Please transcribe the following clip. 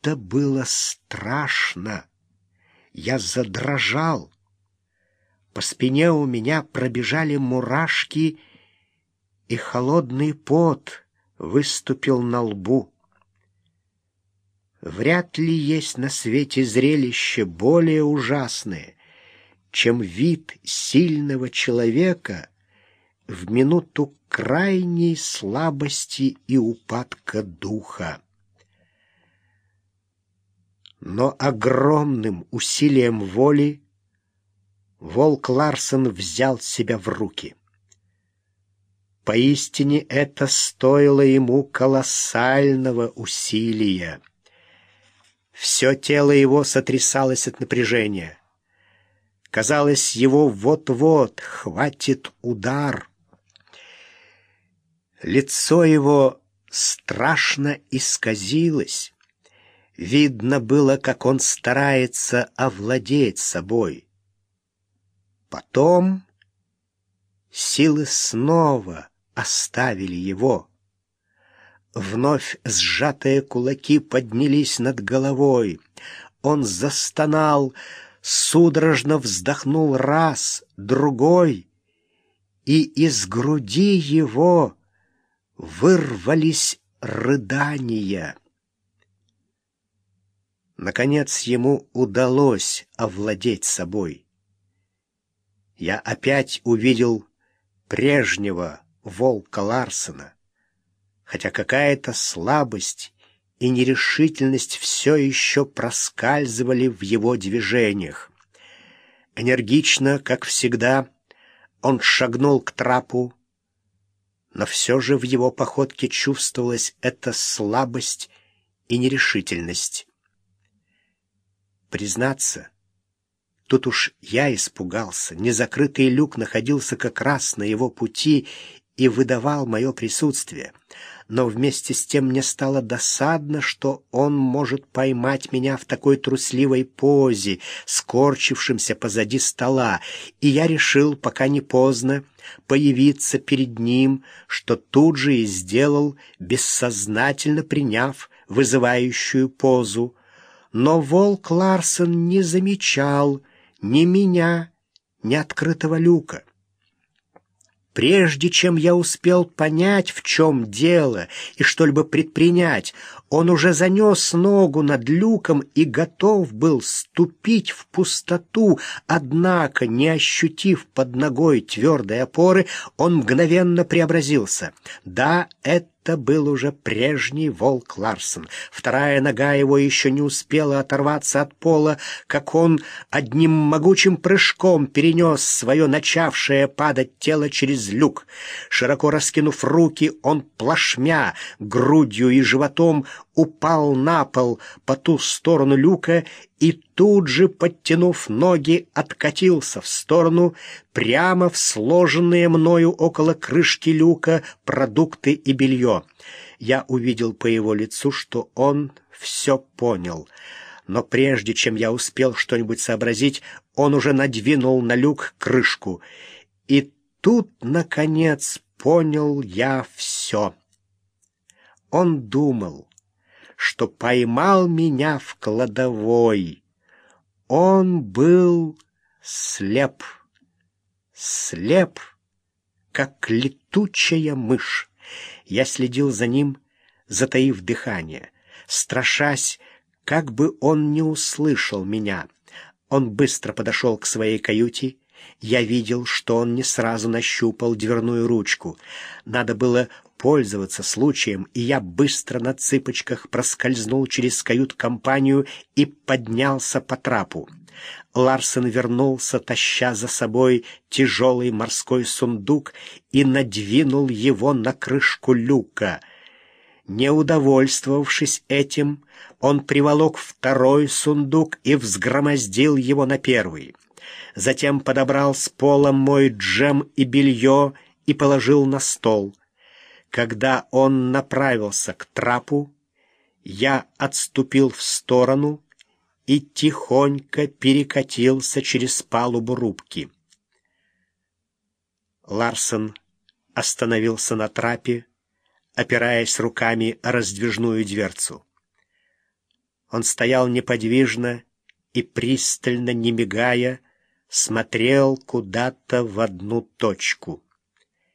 Это было страшно. Я задрожал. По спине у меня пробежали мурашки, и холодный пот выступил на лбу. Вряд ли есть на свете зрелище более ужасное, чем вид сильного человека в минуту крайней слабости и упадка духа. Но огромным усилием воли Волк Ларсон взял себя в руки. Поистине это стоило ему колоссального усилия. Все тело его сотрясалось от напряжения. Казалось, его вот-вот хватит удар. Лицо его страшно исказилось. Видно было, как он старается овладеть собой. Потом силы снова оставили его. Вновь сжатые кулаки поднялись над головой. Он застонал, судорожно вздохнул раз, другой, и из груди его вырвались рыдания. Наконец ему удалось овладеть собой. Я опять увидел прежнего волка Ларсена, хотя какая-то слабость и нерешительность все еще проскальзывали в его движениях. Энергично, как всегда, он шагнул к трапу, но все же в его походке чувствовалась эта слабость и нерешительность. Признаться, тут уж я испугался. Незакрытый люк находился как раз на его пути и выдавал мое присутствие. Но вместе с тем мне стало досадно, что он может поймать меня в такой трусливой позе, скорчившимся позади стола, и я решил, пока не поздно, появиться перед ним, что тут же и сделал, бессознательно приняв вызывающую позу но волк Ларсон не замечал ни меня, ни открытого люка. Прежде чем я успел понять, в чем дело, и что-либо предпринять, он уже занес ногу над люком и готов был ступить в пустоту, однако, не ощутив под ногой твердой опоры, он мгновенно преобразился. Да, это это был уже прежний волк Ларсон. Вторая нога его еще не успела оторваться от пола, как он одним могучим прыжком перенес свое начавшее падать тело через люк. Широко раскинув руки, он плашмя, грудью и животом упал на пол по ту сторону люка и тут же, подтянув ноги, откатился в сторону, прямо в сложенные мною около крышки люка продукты и белье. Я увидел по его лицу, что он все понял. Но прежде чем я успел что-нибудь сообразить, он уже надвинул на люк крышку. И тут, наконец, понял я все. Он думал, что поймал меня в кладовой. Он был слеп, слеп, как летучая мышь. Я следил за ним, затаив дыхание, страшась, как бы он не услышал меня. Он быстро подошел к своей каюте. Я видел, что он не сразу нащупал дверную ручку. Надо было пользоваться случаем, и я быстро на цыпочках проскользнул через кают-компанию и поднялся по трапу. Ларсен вернулся, таща за собой тяжелый морской сундук и надвинул его на крышку люка. Не удовольствовавшись этим, он приволок второй сундук и взгромоздил его на первый. Затем подобрал с пола мой джем и белье и положил на стол. Когда он направился к трапу, я отступил в сторону и тихонько перекатился через палубу рубки. Ларсон остановился на трапе, опираясь руками о раздвижную дверцу. Он стоял неподвижно и, пристально не мигая, смотрел куда-то в одну точку.